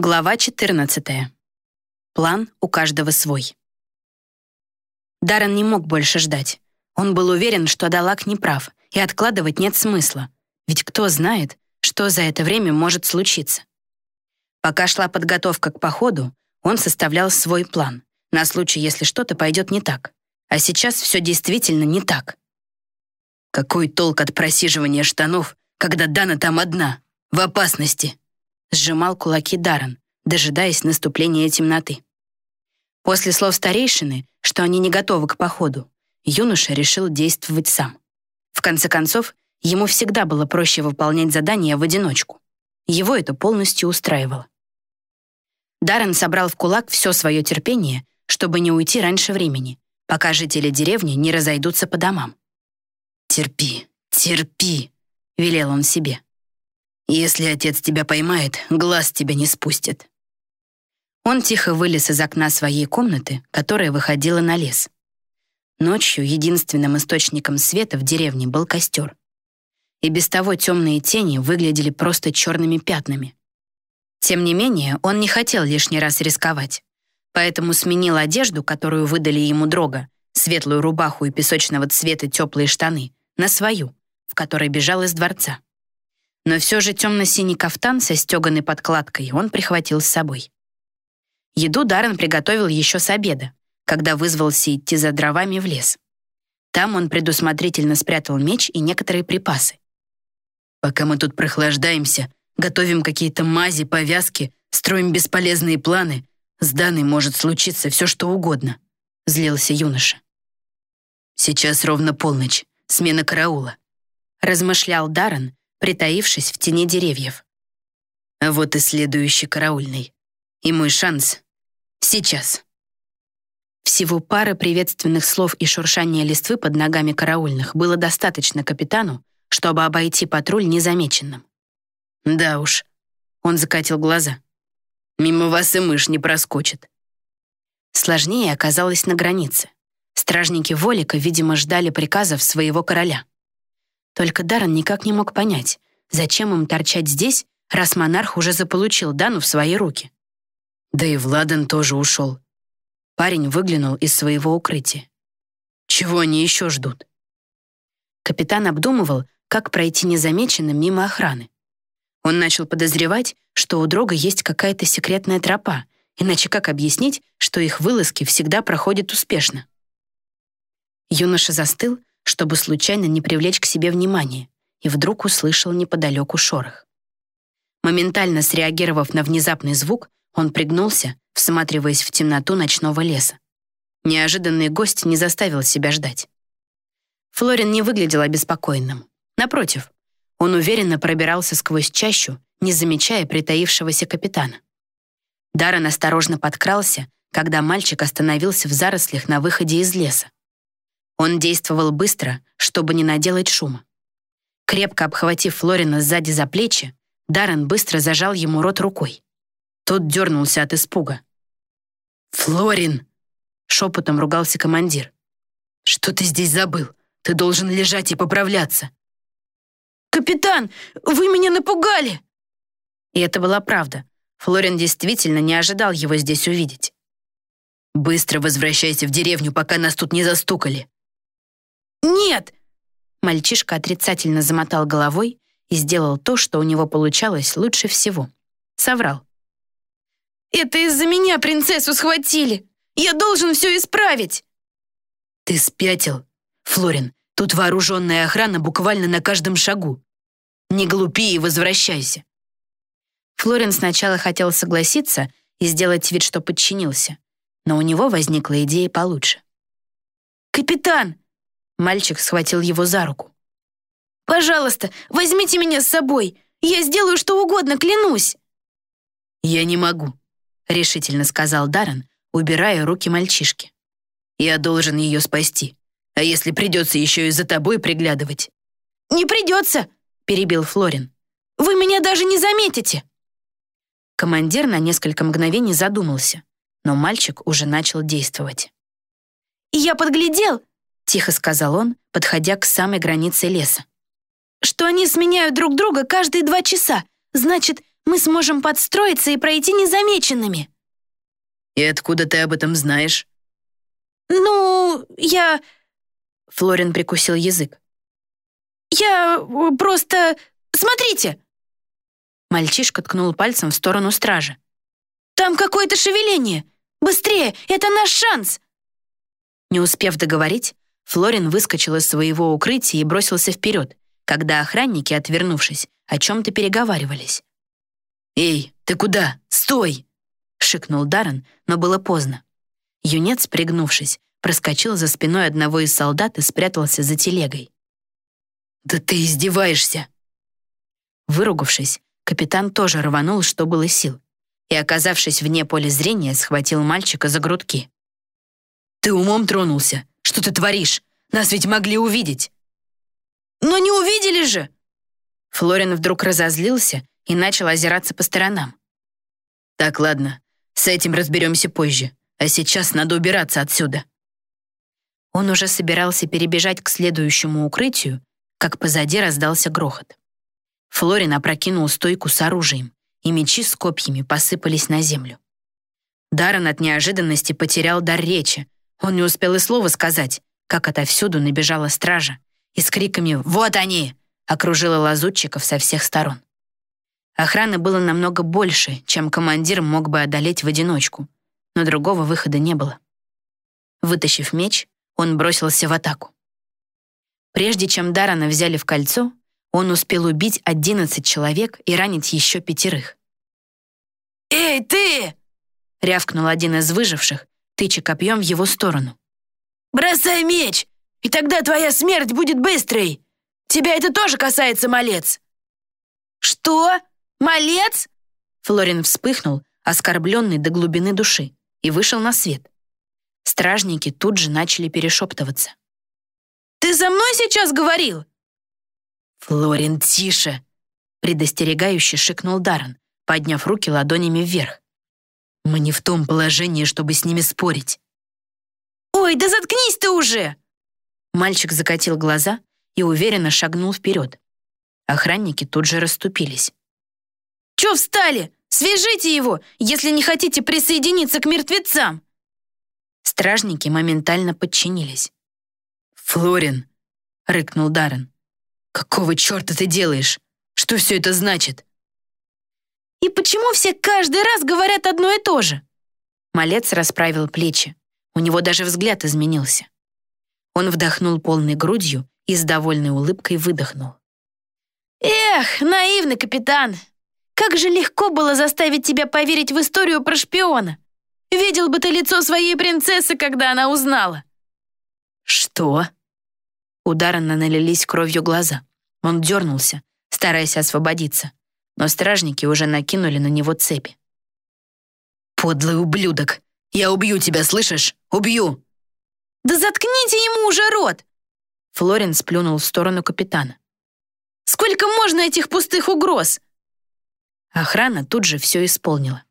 Глава 14. План у каждого свой. Даррен не мог больше ждать. Он был уверен, что Далак не прав, и откладывать нет смысла. Ведь кто знает, что за это время может случиться. Пока шла подготовка к походу, он составлял свой план, на случай, если что-то пойдет не так. А сейчас все действительно не так. Какой толк от просиживания штанов, когда Дана там одна, в опасности? Сжимал кулаки Даррен, дожидаясь наступления темноты. После слов старейшины, что они не готовы к походу, юноша решил действовать сам. В конце концов, ему всегда было проще выполнять задания в одиночку. Его это полностью устраивало. Даррен собрал в кулак все свое терпение, чтобы не уйти раньше времени, пока жители деревни не разойдутся по домам. «Терпи, терпи», — велел он себе. Если отец тебя поймает, глаз тебя не спустит». Он тихо вылез из окна своей комнаты, которая выходила на лес. Ночью единственным источником света в деревне был костер. И без того темные тени выглядели просто черными пятнами. Тем не менее, он не хотел лишний раз рисковать, поэтому сменил одежду, которую выдали ему дрога, светлую рубаху и песочного цвета теплые штаны, на свою, в которой бежал из дворца. Но все же темно-синий кафтан со стеганой подкладкой он прихватил с собой. Еду Даррен приготовил еще с обеда, когда вызвался идти за дровами в лес. Там он предусмотрительно спрятал меч и некоторые припасы. «Пока мы тут прохлаждаемся, готовим какие-то мази, повязки, строим бесполезные планы, с Даной может случиться все, что угодно», — злился юноша. «Сейчас ровно полночь, смена караула», — размышлял Даррен, притаившись в тени деревьев. Вот и следующий караульный. И мой шанс сейчас. Всего пары приветственных слов и шуршания листвы под ногами караульных было достаточно капитану, чтобы обойти патруль незамеченным. Да уж, он закатил глаза. Мимо вас и мышь не проскочит. Сложнее оказалось на границе. Стражники Волика, видимо, ждали приказов своего короля. Только Даррен никак не мог понять, зачем им торчать здесь, раз монарх уже заполучил Дану в свои руки. Да и Владан тоже ушел. Парень выглянул из своего укрытия. Чего они еще ждут? Капитан обдумывал, как пройти незамеченным мимо охраны. Он начал подозревать, что у Дрога есть какая-то секретная тропа, иначе как объяснить, что их вылазки всегда проходят успешно? Юноша застыл, чтобы случайно не привлечь к себе внимание, и вдруг услышал неподалеку шорох. Моментально среагировав на внезапный звук, он пригнулся, всматриваясь в темноту ночного леса. Неожиданный гость не заставил себя ждать. Флорин не выглядел обеспокоенным. Напротив, он уверенно пробирался сквозь чащу, не замечая притаившегося капитана. Даррен осторожно подкрался, когда мальчик остановился в зарослях на выходе из леса. Он действовал быстро, чтобы не наделать шума. Крепко обхватив Флорина сзади за плечи, Даррен быстро зажал ему рот рукой. Тот дернулся от испуга. «Флорин!» — шепотом ругался командир. «Что ты здесь забыл? Ты должен лежать и поправляться!» «Капитан, вы меня напугали!» И это была правда. Флорин действительно не ожидал его здесь увидеть. «Быстро возвращайся в деревню, пока нас тут не застукали!» «Нет!» Мальчишка отрицательно замотал головой и сделал то, что у него получалось лучше всего. Соврал. «Это из-за меня принцессу схватили! Я должен все исправить!» «Ты спятил? Флорин, тут вооруженная охрана буквально на каждом шагу. Не глупи и возвращайся!» Флорин сначала хотел согласиться и сделать вид, что подчинился, но у него возникла идея получше. «Капитан!» Мальчик схватил его за руку. «Пожалуйста, возьмите меня с собой. Я сделаю что угодно, клянусь». «Я не могу», — решительно сказал Даррен, убирая руки мальчишки. «Я должен ее спасти. А если придется еще и за тобой приглядывать?» «Не придется», — перебил Флорин. «Вы меня даже не заметите». Командир на несколько мгновений задумался, но мальчик уже начал действовать. «Я подглядел, тихо сказал он, подходя к самой границе леса. «Что они сменяют друг друга каждые два часа. Значит, мы сможем подстроиться и пройти незамеченными». «И откуда ты об этом знаешь?» «Ну, я...» Флорин прикусил язык. «Я просто... Смотрите!» Мальчишка ткнул пальцем в сторону стражи. «Там какое-то шевеление! Быстрее! Это наш шанс!» Не успев договорить, Флорин выскочил из своего укрытия и бросился вперед, когда охранники, отвернувшись, о чем-то переговаривались. «Эй, ты куда? Стой!» — шикнул Даррен, но было поздно. Юнец, пригнувшись, проскочил за спиной одного из солдат и спрятался за телегой. «Да ты издеваешься!» Выругавшись, капитан тоже рванул, что было сил, и, оказавшись вне поля зрения, схватил мальчика за грудки. «Ты умом тронулся? Что ты творишь? Нас ведь могли увидеть!» «Но не увидели же!» Флорин вдруг разозлился и начал озираться по сторонам. «Так, ладно, с этим разберемся позже, а сейчас надо убираться отсюда». Он уже собирался перебежать к следующему укрытию, как позади раздался грохот. Флорин опрокинул стойку с оружием, и мечи с копьями посыпались на землю. Даррен от неожиданности потерял дар речи. Он не успел и слова сказать, как отовсюду набежала стража и с криками «Вот они!» окружила лазутчиков со всех сторон. Охраны было намного больше, чем командир мог бы одолеть в одиночку, но другого выхода не было. Вытащив меч, он бросился в атаку. Прежде чем Дарана взяли в кольцо, он успел убить 11 человек и ранить еще пятерых. «Эй, ты!» — рявкнул один из выживших, тыча копьем в его сторону. «Бросай меч, и тогда твоя смерть будет быстрой! Тебя это тоже касается, малец!» «Что? Малец?» Флорин вспыхнул, оскорбленный до глубины души, и вышел на свет. Стражники тут же начали перешептываться. «Ты за мной сейчас говорил?» «Флорин, тише!» предостерегающе шикнул Даррен, подняв руки ладонями вверх. «Мы не в том положении, чтобы с ними спорить». «Ой, да заткнись ты уже!» Мальчик закатил глаза и уверенно шагнул вперед. Охранники тут же расступились. «Чё встали? Свяжите его, если не хотите присоединиться к мертвецам!» Стражники моментально подчинились. «Флорин!» — рыкнул Даррен. «Какого черта ты делаешь? Что все это значит?» «И почему все каждый раз говорят одно и то же?» Малец расправил плечи. У него даже взгляд изменился. Он вдохнул полной грудью и с довольной улыбкой выдохнул. «Эх, наивный капитан! Как же легко было заставить тебя поверить в историю про шпиона! Видел бы ты лицо своей принцессы, когда она узнала!» «Что?» Ударно налились кровью глаза. Он дернулся, стараясь освободиться, но стражники уже накинули на него цепи. «Подлый ублюдок! Я убью тебя, слышишь? Убью!» «Да заткните ему уже рот!» Флорин сплюнул в сторону капитана. «Сколько можно этих пустых угроз?» Охрана тут же все исполнила.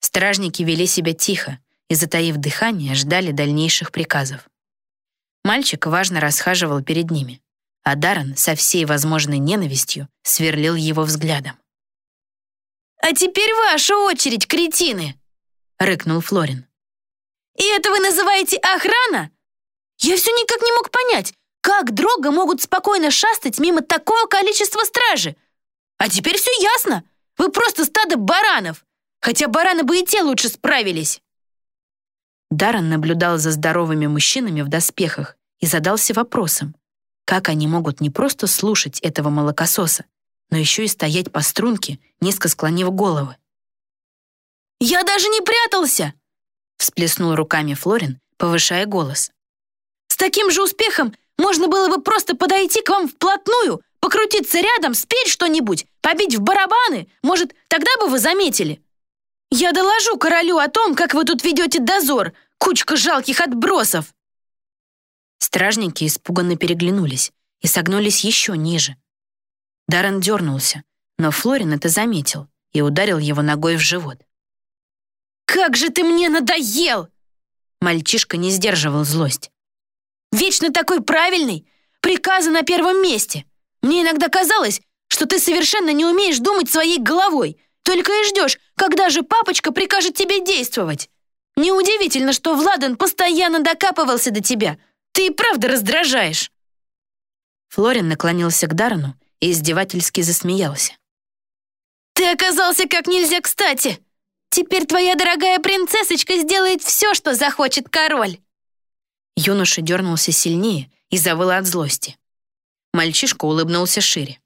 Стражники вели себя тихо и, затаив дыхание, ждали дальнейших приказов. Мальчик важно расхаживал перед ними, а Даррен со всей возможной ненавистью сверлил его взглядом. «А теперь ваша очередь, кретины!» — рыкнул Флорин. «И это вы называете охрана? Я все никак не мог понять, как дрога могут спокойно шастать мимо такого количества стражи. А теперь все ясно. Вы просто стадо баранов хотя бараны бы и те лучше справились. Даррен наблюдал за здоровыми мужчинами в доспехах и задался вопросом, как они могут не просто слушать этого молокососа, но еще и стоять по струнке, низко склонив головы. «Я даже не прятался!» всплеснул руками Флорин, повышая голос. «С таким же успехом можно было бы просто подойти к вам вплотную, покрутиться рядом, спеть что-нибудь, побить в барабаны. Может, тогда бы вы заметили. Я доложу королю о том, как вы тут ведете дозор, кучка жалких отбросов!» Стражники испуганно переглянулись и согнулись еще ниже. Даррен дернулся, но Флорин это заметил и ударил его ногой в живот. «Как же ты мне надоел!» Мальчишка не сдерживал злость. «Вечно такой правильный! Приказы на первом месте! Мне иногда казалось, что ты совершенно не умеешь думать своей головой, Только и ждешь, когда же папочка прикажет тебе действовать. Неудивительно, что Владан постоянно докапывался до тебя. Ты и правда раздражаешь. Флорин наклонился к Дарану и издевательски засмеялся. «Ты оказался как нельзя кстати! Теперь твоя дорогая принцессочка сделает все, что захочет король!» Юноша дернулся сильнее и завыл от злости. Мальчишка улыбнулся шире.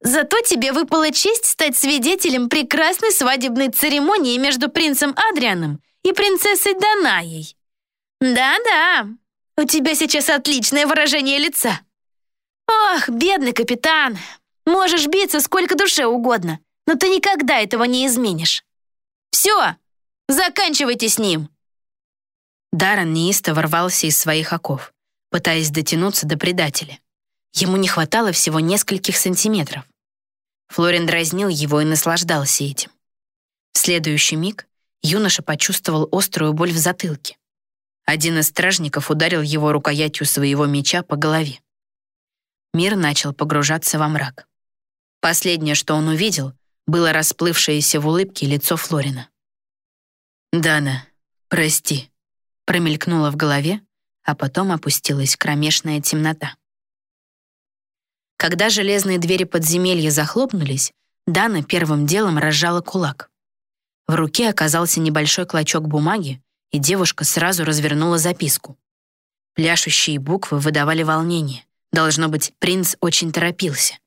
«Зато тебе выпала честь стать свидетелем прекрасной свадебной церемонии между принцем Адрианом и принцессой Данаей. Да-да, у тебя сейчас отличное выражение лица. Ох, бедный капитан, можешь биться сколько душе угодно, но ты никогда этого не изменишь. Все, заканчивайте с ним!» Даррен неистово ворвался из своих оков, пытаясь дотянуться до предателя. Ему не хватало всего нескольких сантиметров. Флорин дразнил его и наслаждался этим. В следующий миг юноша почувствовал острую боль в затылке. Один из стражников ударил его рукоятью своего меча по голове. Мир начал погружаться во мрак. Последнее, что он увидел, было расплывшееся в улыбке лицо Флорина. «Дана, прости», промелькнуло в голове, а потом опустилась кромешная темнота. Когда железные двери подземелья захлопнулись, Дана первым делом разжала кулак. В руке оказался небольшой клочок бумаги, и девушка сразу развернула записку. Пляшущие буквы выдавали волнение. Должно быть, принц очень торопился.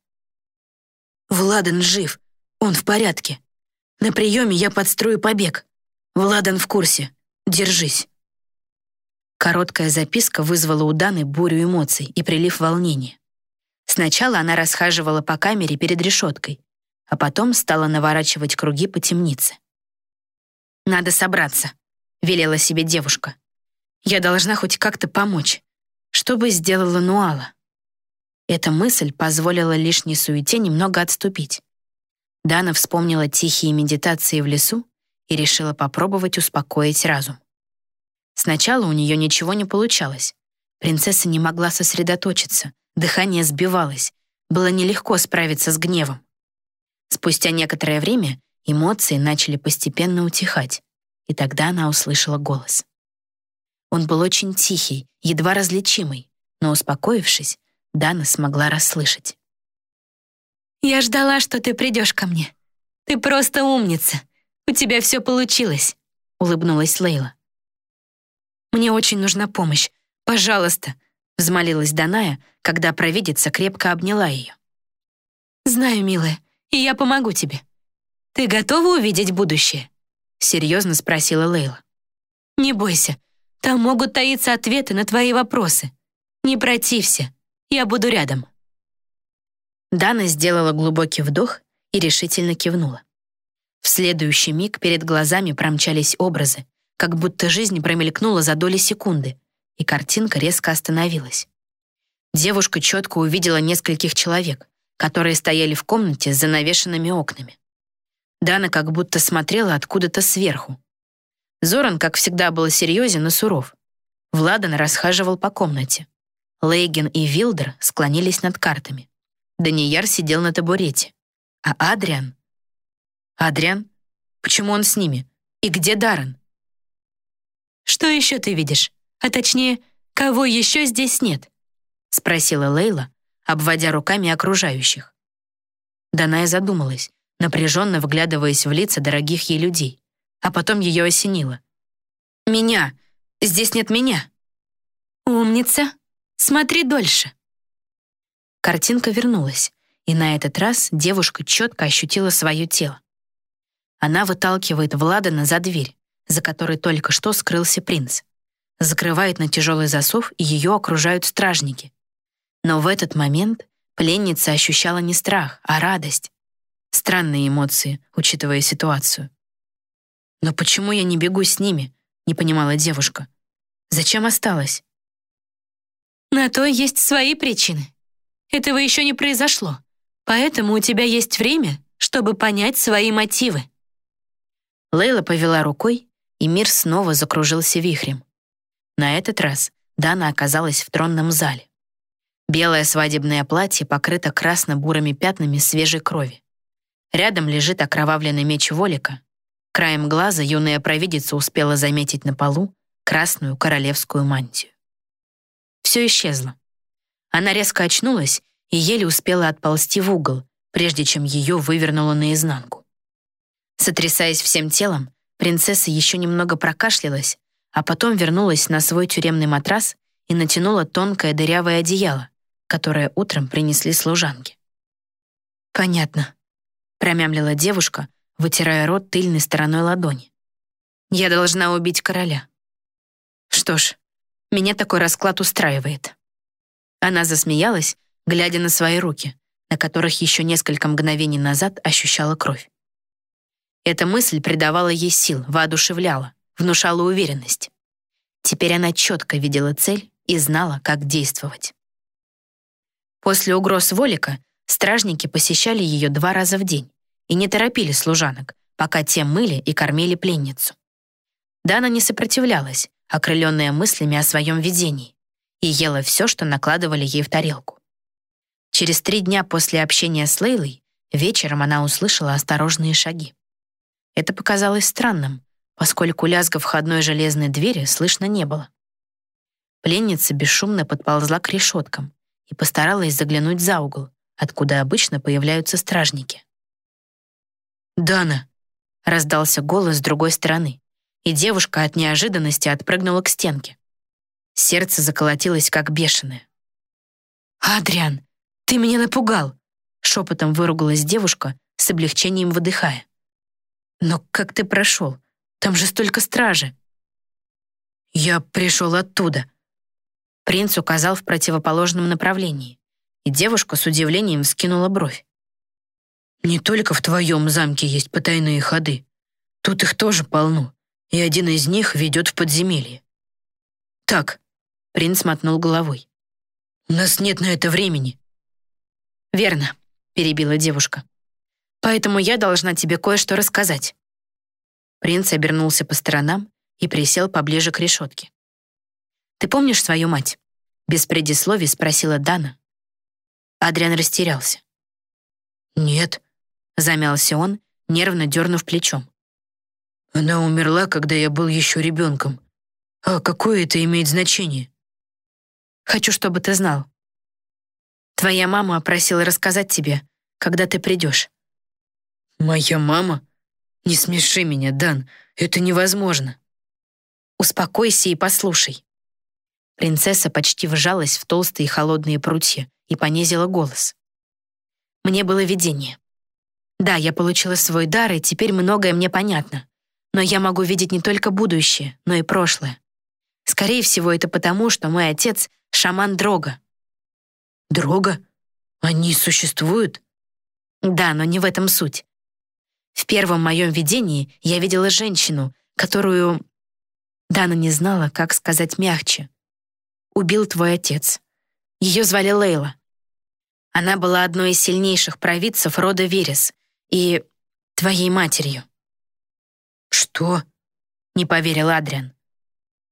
«Владан жив. Он в порядке. На приеме я подстрою побег. Владан в курсе. Держись». Короткая записка вызвала у Даны бурю эмоций и прилив волнения. Сначала она расхаживала по камере перед решеткой, а потом стала наворачивать круги по темнице. «Надо собраться», — велела себе девушка. «Я должна хоть как-то помочь. Что бы сделала Нуала?» Эта мысль позволила лишней суете немного отступить. Дана вспомнила тихие медитации в лесу и решила попробовать успокоить разум. Сначала у нее ничего не получалось. Принцесса не могла сосредоточиться, Дыхание сбивалось, было нелегко справиться с гневом. Спустя некоторое время эмоции начали постепенно утихать, и тогда она услышала голос. Он был очень тихий, едва различимый, но, успокоившись, Дана смогла расслышать. «Я ждала, что ты придешь ко мне. Ты просто умница. У тебя все получилось», — улыбнулась Лейла. «Мне очень нужна помощь. Пожалуйста», — взмолилась Даная, когда провидица крепко обняла ее. «Знаю, милая, и я помогу тебе. Ты готова увидеть будущее?» — серьезно спросила Лейла. «Не бойся, там могут таиться ответы на твои вопросы. Не протився, я буду рядом». Дана сделала глубокий вдох и решительно кивнула. В следующий миг перед глазами промчались образы, как будто жизнь промелькнула за доли секунды — и картинка резко остановилась. Девушка четко увидела нескольких человек, которые стояли в комнате с занавешенными окнами. Дана как будто смотрела откуда-то сверху. Зоран, как всегда, был серьезен и суров. Владан расхаживал по комнате. Лейген и Вилдер склонились над картами. Данияр сидел на табурете. А Адриан? Адриан? Почему он с ними? И где Даррен? «Что еще ты видишь?» А точнее, кого еще здесь нет?» — спросила Лейла, обводя руками окружающих. Даная задумалась, напряженно вглядываясь в лица дорогих ей людей, а потом ее осенило. «Меня! Здесь нет меня!» «Умница! Смотри дольше!» Картинка вернулась, и на этот раз девушка четко ощутила свое тело. Она выталкивает Владана за дверь, за которой только что скрылся принц закрывает на тяжелый засов, и ее окружают стражники. Но в этот момент пленница ощущала не страх, а радость. Странные эмоции, учитывая ситуацию. «Но почему я не бегу с ними?» — не понимала девушка. «Зачем осталась?» «На то есть свои причины. Этого еще не произошло, поэтому у тебя есть время, чтобы понять свои мотивы». Лейла повела рукой, и мир снова закружился вихрем. На этот раз Дана оказалась в тронном зале. Белое свадебное платье покрыто красно-бурыми пятнами свежей крови. Рядом лежит окровавленный меч Волика. Краем глаза юная провидица успела заметить на полу красную королевскую мантию. Все исчезло. Она резко очнулась и еле успела отползти в угол, прежде чем ее вывернуло наизнанку. Сотрясаясь всем телом, принцесса еще немного прокашлялась, а потом вернулась на свой тюремный матрас и натянула тонкое дырявое одеяло, которое утром принесли служанки. «Понятно», — промямлила девушка, вытирая рот тыльной стороной ладони. «Я должна убить короля». «Что ж, меня такой расклад устраивает». Она засмеялась, глядя на свои руки, на которых еще несколько мгновений назад ощущала кровь. Эта мысль придавала ей сил, воодушевляла, внушала уверенность. Теперь она четко видела цель и знала, как действовать. После угроз Волика стражники посещали ее два раза в день и не торопили служанок, пока те мыли и кормили пленницу. Дана не сопротивлялась, окрыленная мыслями о своем видении, и ела все, что накладывали ей в тарелку. Через три дня после общения с Лейлой вечером она услышала осторожные шаги. Это показалось странным, поскольку лязга входной железной двери слышно не было. Пленница бесшумно подползла к решеткам и постаралась заглянуть за угол, откуда обычно появляются стражники. «Дана!» — раздался голос с другой стороны, и девушка от неожиданности отпрыгнула к стенке. Сердце заколотилось, как бешеное. «Адриан, ты меня напугал!» — шепотом выругалась девушка, с облегчением выдыхая. «Но как ты прошел? Там же столько стражи!» «Я пришел оттуда!» Принц указал в противоположном направлении, и девушка с удивлением вскинула бровь. «Не только в твоем замке есть потайные ходы. Тут их тоже полно, и один из них ведет в подземелье». «Так», — принц мотнул головой. «У нас нет на это времени». «Верно», — перебила девушка. «Поэтому я должна тебе кое-что рассказать». Принц обернулся по сторонам и присел поближе к решетке. «Ты помнишь свою мать?» Без предисловий спросила Дана. Адриан растерялся. «Нет», — замялся он, нервно дернув плечом. «Она умерла, когда я был еще ребенком. А какое это имеет значение?» «Хочу, чтобы ты знал. Твоя мама просила рассказать тебе, когда ты придешь». «Моя мама? Не смеши меня, Дан, это невозможно». «Успокойся и послушай. Принцесса почти вжалась в толстые холодные прутья и понизила голос. Мне было видение. Да, я получила свой дар, и теперь многое мне понятно. Но я могу видеть не только будущее, но и прошлое. Скорее всего, это потому, что мой отец — шаман Дрога. Дрога? Они существуют? Да, но не в этом суть. В первом моем видении я видела женщину, которую... Дана не знала, как сказать мягче убил твой отец. Ее звали Лейла. Она была одной из сильнейших провидцев рода Верес и твоей матерью». «Что?» — не поверил Адриан.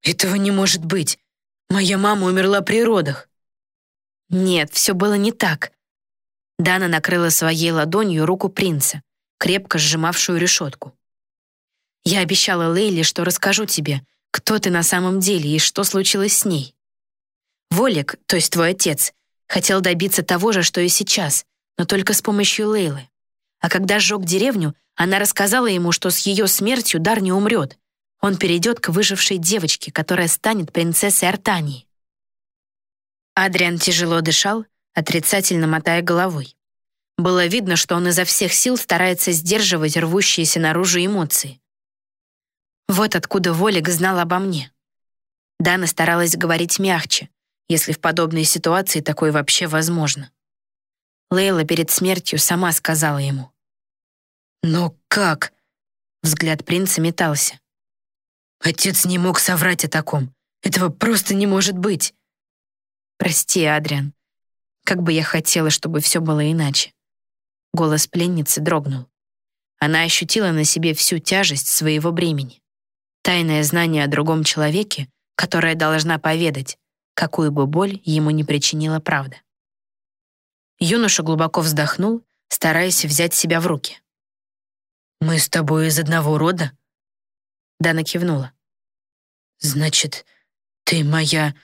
«Этого не может быть. Моя мама умерла при родах». «Нет, все было не так». Дана накрыла своей ладонью руку принца, крепко сжимавшую решетку. «Я обещала Лейле, что расскажу тебе, кто ты на самом деле и что случилось с ней. Волик, то есть твой отец, хотел добиться того же, что и сейчас, но только с помощью Лейлы. А когда сжег деревню, она рассказала ему, что с ее смертью Дар не умрет. Он перейдет к выжившей девочке, которая станет принцессой Артании. Адриан тяжело дышал, отрицательно мотая головой. Было видно, что он изо всех сил старается сдерживать рвущиеся наружу эмоции. Вот откуда Волик знал обо мне. Дана старалась говорить мягче, если в подобной ситуации такое вообще возможно. Лейла перед смертью сама сказала ему. «Но как?» Взгляд принца метался. «Отец не мог соврать о таком. Этого просто не может быть». «Прости, Адриан. Как бы я хотела, чтобы все было иначе». Голос пленницы дрогнул. Она ощутила на себе всю тяжесть своего бремени. Тайное знание о другом человеке, которое должна поведать, какую бы боль ему не причинила правда. Юноша глубоко вздохнул, стараясь взять себя в руки. «Мы с тобой из одного рода?» Дана кивнула. «Значит, ты моя...»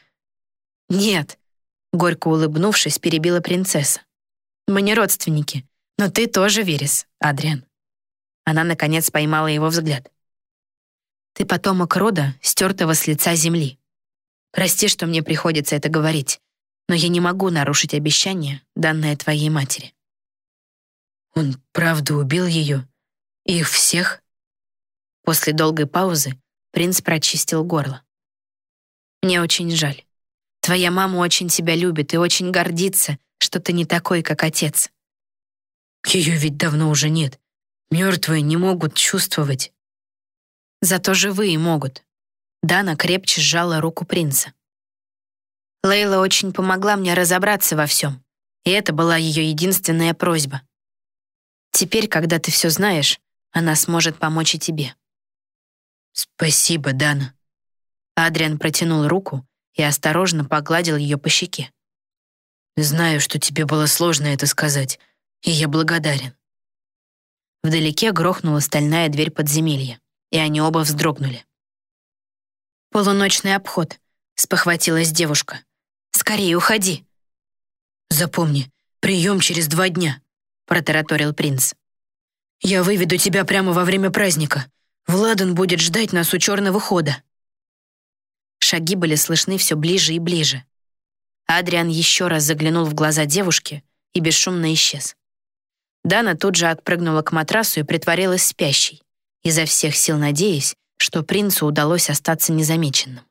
«Нет», — горько улыбнувшись, перебила принцесса. «Мы не родственники, но ты тоже Верес, Адриан». Она, наконец, поймала его взгляд. «Ты потомок рода, стертого с лица земли. Прости, что мне приходится это говорить, но я не могу нарушить обещание, данное твоей матери». «Он правда убил ее? Их всех?» После долгой паузы принц прочистил горло. «Мне очень жаль. Твоя мама очень тебя любит и очень гордится, что ты не такой, как отец». «Ее ведь давно уже нет. Мертвые не могут чувствовать». «Зато живые могут». Дана крепче сжала руку принца. Лейла очень помогла мне разобраться во всем, и это была ее единственная просьба. Теперь, когда ты все знаешь, она сможет помочь и тебе. «Спасибо, Дана». Адриан протянул руку и осторожно погладил ее по щеке. «Знаю, что тебе было сложно это сказать, и я благодарен». Вдалеке грохнула стальная дверь подземелья, и они оба вздрогнули. «Полуночный обход», — спохватилась девушка. «Скорее уходи». «Запомни, прием через два дня», — протараторил принц. «Я выведу тебя прямо во время праздника. Владан будет ждать нас у черного хода». Шаги были слышны все ближе и ближе. Адриан еще раз заглянул в глаза девушки и бесшумно исчез. Дана тут же отпрыгнула к матрасу и притворилась спящей, изо всех сил надеясь, что принцу удалось остаться незамеченным.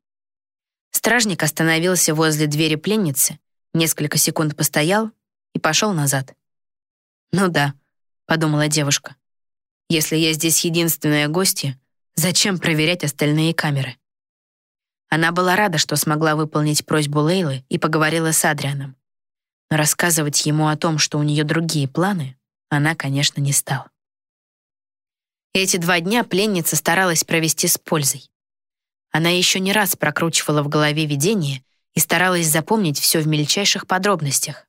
Стражник остановился возле двери пленницы, несколько секунд постоял и пошел назад. «Ну да», — подумала девушка, если я здесь единственная гостья, зачем проверять остальные камеры? Она была рада, что смогла выполнить просьбу Лейлы и поговорила с Адрианом. Но рассказывать ему о том, что у нее другие планы, она, конечно, не стала. Эти два дня пленница старалась провести с пользой. Она еще не раз прокручивала в голове видение и старалась запомнить все в мельчайших подробностях.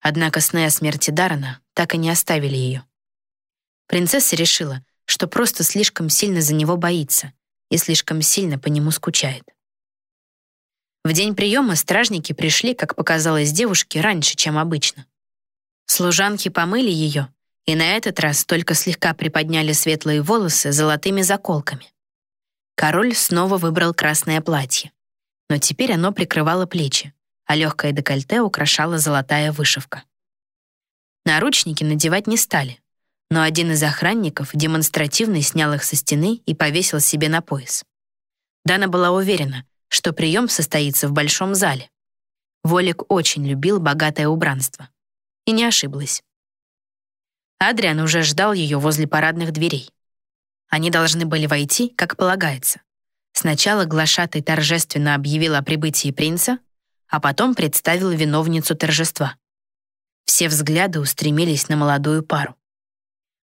Однако сны о смерти Дарана так и не оставили ее. Принцесса решила, что просто слишком сильно за него боится и слишком сильно по нему скучает. В день приема стражники пришли, как показалось девушке, раньше, чем обычно. Служанки помыли ее, и на этот раз только слегка приподняли светлые волосы золотыми заколками. Король снова выбрал красное платье, но теперь оно прикрывало плечи, а легкое декольте украшала золотая вышивка. Наручники надевать не стали, но один из охранников демонстративно снял их со стены и повесил себе на пояс. Дана была уверена, что прием состоится в большом зале. Волик очень любил богатое убранство. И не ошиблась. Адриан уже ждал ее возле парадных дверей. Они должны были войти, как полагается. Сначала глашатай торжественно объявил о прибытии принца, а потом представил виновницу торжества. Все взгляды устремились на молодую пару.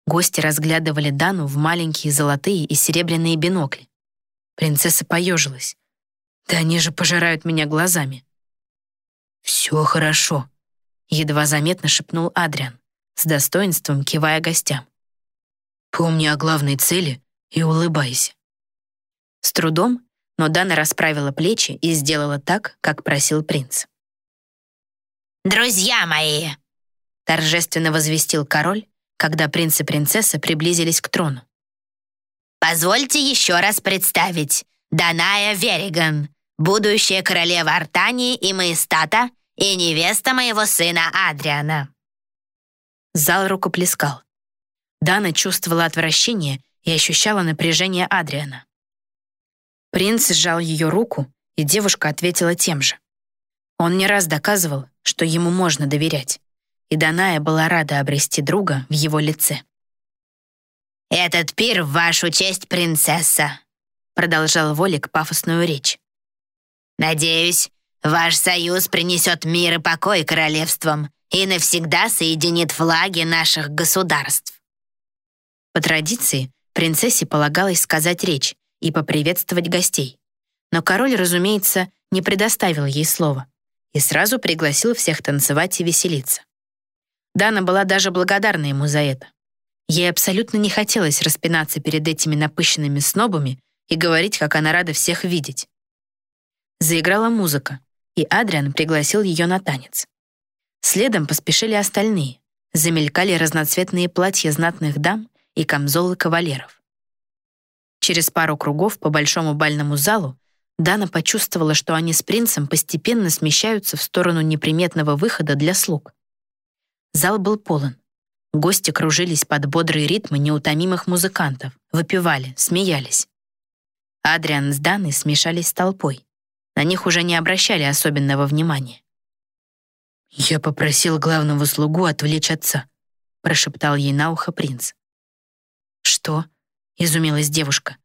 Гости разглядывали Дану в маленькие золотые и серебряные бинокли. Принцесса поежилась. «Да они же пожирают меня глазами». «Все хорошо», — едва заметно шепнул Адриан, с достоинством кивая гостям. «Помни о главной цели и улыбайся». С трудом, но Дана расправила плечи и сделала так, как просил принц. «Друзья мои!» — торжественно возвестил король, когда принц и принцесса приблизились к трону. «Позвольте еще раз представить. Даная Вериган, будущая королева Артании и Маестата и невеста моего сына Адриана». Зал рукоплескал. Дана чувствовала отвращение и ощущала напряжение Адриана. Принц сжал ее руку, и девушка ответила тем же. Он не раз доказывал, что ему можно доверять и Даная была рада обрести друга в его лице. «Этот пир в вашу честь, принцесса», продолжал Волик пафосную речь. «Надеюсь, ваш союз принесет мир и покой королевствам и навсегда соединит флаги наших государств». По традиции, принцессе полагалось сказать речь и поприветствовать гостей. Но король, разумеется, не предоставил ей слова и сразу пригласил всех танцевать и веселиться. Дана была даже благодарна ему за это. Ей абсолютно не хотелось распинаться перед этими напыщенными снобами и говорить, как она рада всех видеть. Заиграла музыка, и Адриан пригласил ее на танец. Следом поспешили остальные. Замелькали разноцветные платья знатных дам и камзолы кавалеров. Через пару кругов по большому бальному залу Дана почувствовала, что они с принцем постепенно смещаются в сторону неприметного выхода для слуг. Зал был полон. Гости кружились под бодрые ритмы неутомимых музыкантов, выпивали, смеялись. Адриан с Даной смешались с толпой. На них уже не обращали особенного внимания. «Я попросил главного слугу отвлечь отца», — прошептал ей на ухо принц. «Что?» — изумилась девушка.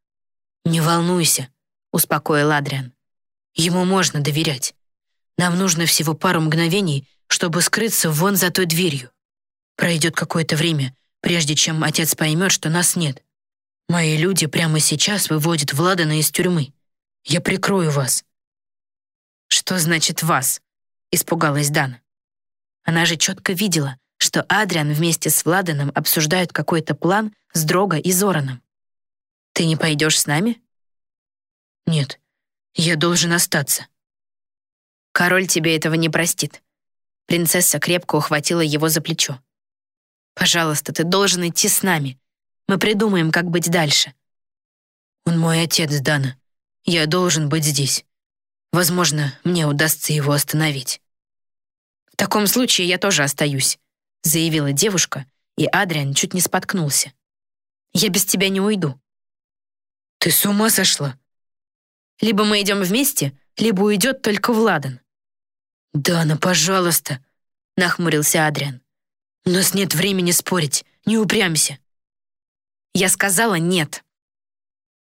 «Не волнуйся», — успокоил Адриан. «Ему можно доверять. Нам нужно всего пару мгновений, чтобы скрыться вон за той дверью. Пройдет какое-то время, прежде чем отец поймет, что нас нет. Мои люди прямо сейчас выводят Владана из тюрьмы. Я прикрою вас». «Что значит «вас»?» — испугалась Дана. Она же четко видела, что Адриан вместе с Владаном обсуждают какой-то план с Дрога и Зораном. «Ты не пойдешь с нами?» «Нет, я должен остаться». «Король тебе этого не простит». Принцесса крепко ухватила его за плечо. «Пожалуйста, ты должен идти с нами. Мы придумаем, как быть дальше». «Он мой отец, Дана. Я должен быть здесь. Возможно, мне удастся его остановить». «В таком случае я тоже остаюсь», — заявила девушка, и Адриан чуть не споткнулся. «Я без тебя не уйду». «Ты с ума сошла?» «Либо мы идем вместе, либо уйдет только Владан». «Дана, пожалуйста», — нахмурился Адриан. «У нас нет времени спорить, не упрямься». Я сказала «нет».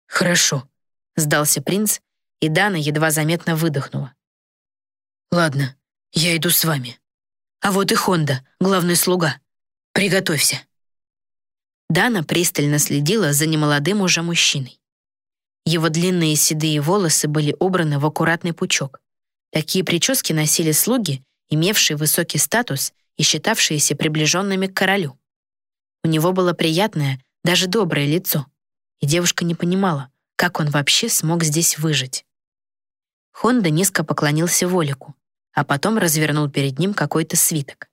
«Хорошо», — сдался принц, и Дана едва заметно выдохнула. «Ладно, я иду с вами. А вот и Хонда, главный слуга. Приготовься». Дана пристально следила за немолодым уже мужчиной. Его длинные седые волосы были убраны в аккуратный пучок. Такие прически носили слуги, имевшие высокий статус и считавшиеся приближенными к королю. У него было приятное, даже доброе лицо, и девушка не понимала, как он вообще смог здесь выжить. Хонда низко поклонился Волику, а потом развернул перед ним какой-то свиток.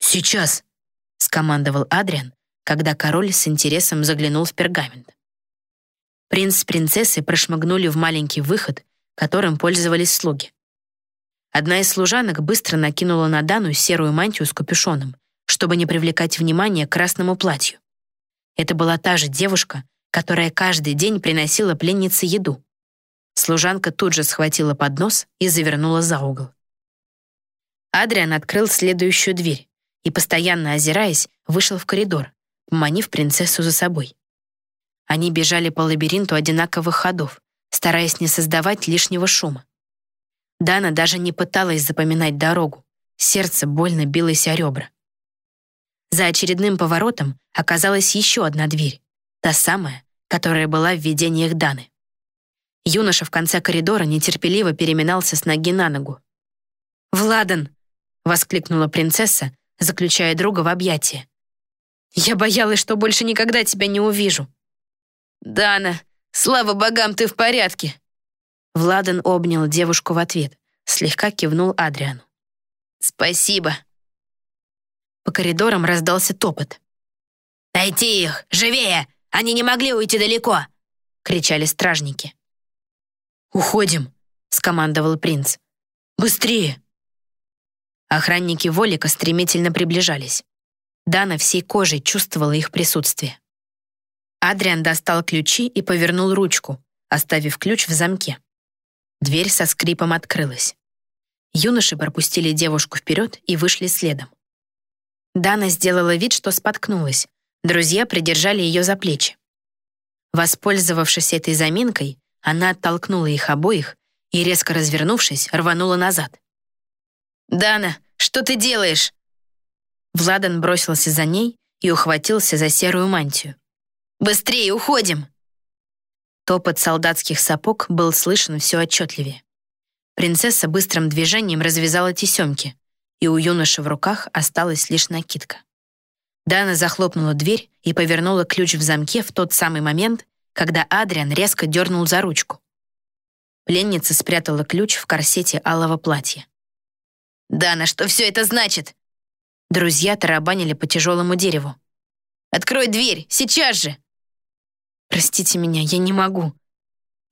«Сейчас!» — скомандовал Адриан, когда король с интересом заглянул в пергамент. Принц с принцессой прошмыгнули в маленький выход, которым пользовались слуги. Одна из служанок быстро накинула на Дану серую мантию с капюшоном, чтобы не привлекать внимание к красному платью. Это была та же девушка, которая каждый день приносила пленнице еду. Служанка тут же схватила поднос и завернула за угол. Адриан открыл следующую дверь и, постоянно озираясь, вышел в коридор, поманив принцессу за собой. Они бежали по лабиринту одинаковых ходов, стараясь не создавать лишнего шума. Дана даже не пыталась запоминать дорогу, сердце больно билось о ребра. За очередным поворотом оказалась еще одна дверь, та самая, которая была в видениях Даны. Юноша в конце коридора нетерпеливо переминался с ноги на ногу. «Владан!» — воскликнула принцесса, заключая друга в объятия. «Я боялась, что больше никогда тебя не увижу». «Дана, слава богам, ты в порядке!» Владан обнял девушку в ответ, слегка кивнул Адриану. «Спасибо!» По коридорам раздался топот. «Найти их! Живее! Они не могли уйти далеко!» — кричали стражники. «Уходим!» — скомандовал принц. «Быстрее!» Охранники Волика стремительно приближались. Дана всей кожей чувствовала их присутствие. Адриан достал ключи и повернул ручку, оставив ключ в замке. Дверь со скрипом открылась. Юноши пропустили девушку вперед и вышли следом. Дана сделала вид, что споткнулась. Друзья придержали ее за плечи. Воспользовавшись этой заминкой, она оттолкнула их обоих и, резко развернувшись, рванула назад. «Дана, что ты делаешь?» Владан бросился за ней и ухватился за серую мантию. «Быстрее, уходим!» Топот солдатских сапог был слышен все отчетливее. Принцесса быстрым движением развязала тесемки, и у юноши в руках осталась лишь накидка. Дана захлопнула дверь и повернула ключ в замке в тот самый момент, когда Адриан резко дернул за ручку. Пленница спрятала ключ в корсете алого платья. «Дана, что все это значит?» Друзья тарабанили по тяжелому дереву. «Открой дверь! Сейчас же!» «Простите меня, я не могу».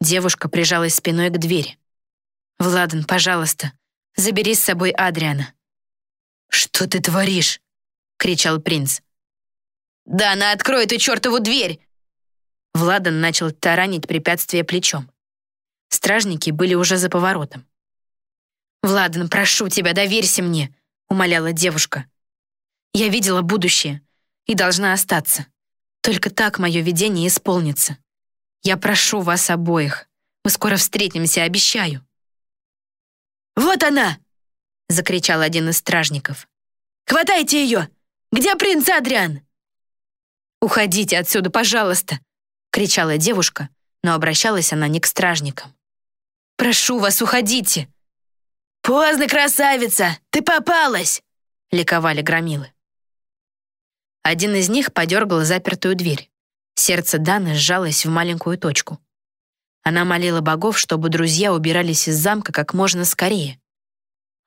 Девушка прижалась спиной к двери. «Владан, пожалуйста, забери с собой Адриана». «Что ты творишь?» — кричал принц. «Дана, открой эту чертову дверь!» Владан начал таранить препятствие плечом. Стражники были уже за поворотом. «Владан, прошу тебя, доверься мне», — умоляла девушка. «Я видела будущее и должна остаться. Только так мое видение исполнится. Я прошу вас обоих. Мы скоро встретимся, обещаю». «Вот она!» — закричал один из стражников. «Хватайте ее! Где принц Адриан?» «Уходите отсюда, пожалуйста!» — кричала девушка, но обращалась она не к стражникам. «Прошу вас, уходите!» «Поздно, красавица! Ты попалась!» — ликовали громилы. Один из них подергал запертую дверь. Сердце Даны сжалось в маленькую точку. Она молила богов, чтобы друзья убирались из замка как можно скорее.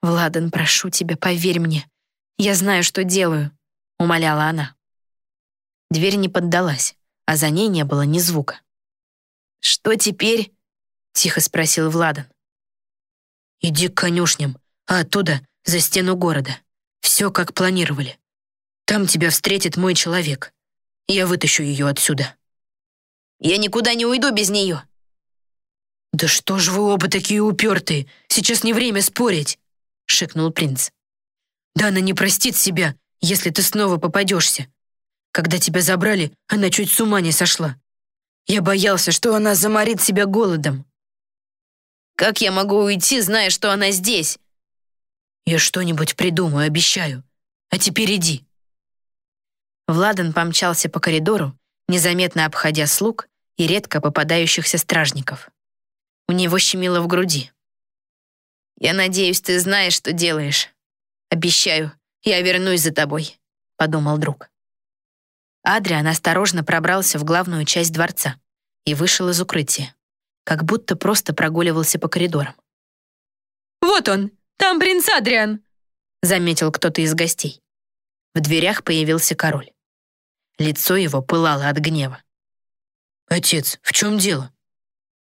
«Владан, прошу тебя, поверь мне. Я знаю, что делаю», — умоляла она. Дверь не поддалась, а за ней не было ни звука. «Что теперь?» — тихо спросил Владан. «Иди к конюшням, а оттуда за стену города. Все как планировали. Там тебя встретит мой человек. Я вытащу ее отсюда». «Я никуда не уйду без нее». «Да что ж вы оба такие упертые? Сейчас не время спорить!» — шикнул принц. «Дана не простит себя, если ты снова попадешься. Когда тебя забрали, она чуть с ума не сошла. Я боялся, что она заморит себя голодом». «Как я могу уйти, зная, что она здесь?» «Я что-нибудь придумаю, обещаю. А теперь иди». Владан помчался по коридору, незаметно обходя слуг и редко попадающихся стражников. У него щемило в груди. «Я надеюсь, ты знаешь, что делаешь. Обещаю, я вернусь за тобой», — подумал друг. Адриан осторожно пробрался в главную часть дворца и вышел из укрытия, как будто просто прогуливался по коридорам. «Вот он, там принц Адриан», — заметил кто-то из гостей. В дверях появился король. Лицо его пылало от гнева. «Отец, в чем дело?»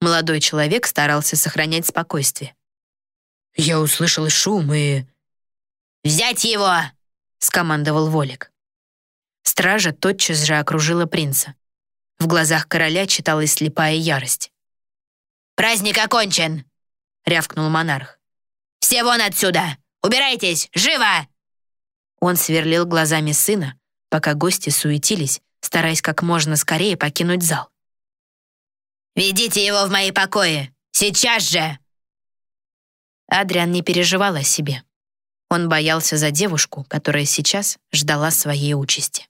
Молодой человек старался сохранять спокойствие. «Я услышал шум и...» «Взять его!» — скомандовал Волик. Стража тотчас же окружила принца. В глазах короля читалась слепая ярость. «Праздник окончен!» — рявкнул монарх. «Все вон отсюда! Убирайтесь! Живо!» Он сверлил глазами сына, пока гости суетились, стараясь как можно скорее покинуть зал. «Ведите его в мои покои! Сейчас же!» Адриан не переживал о себе. Он боялся за девушку, которая сейчас ждала своей участи.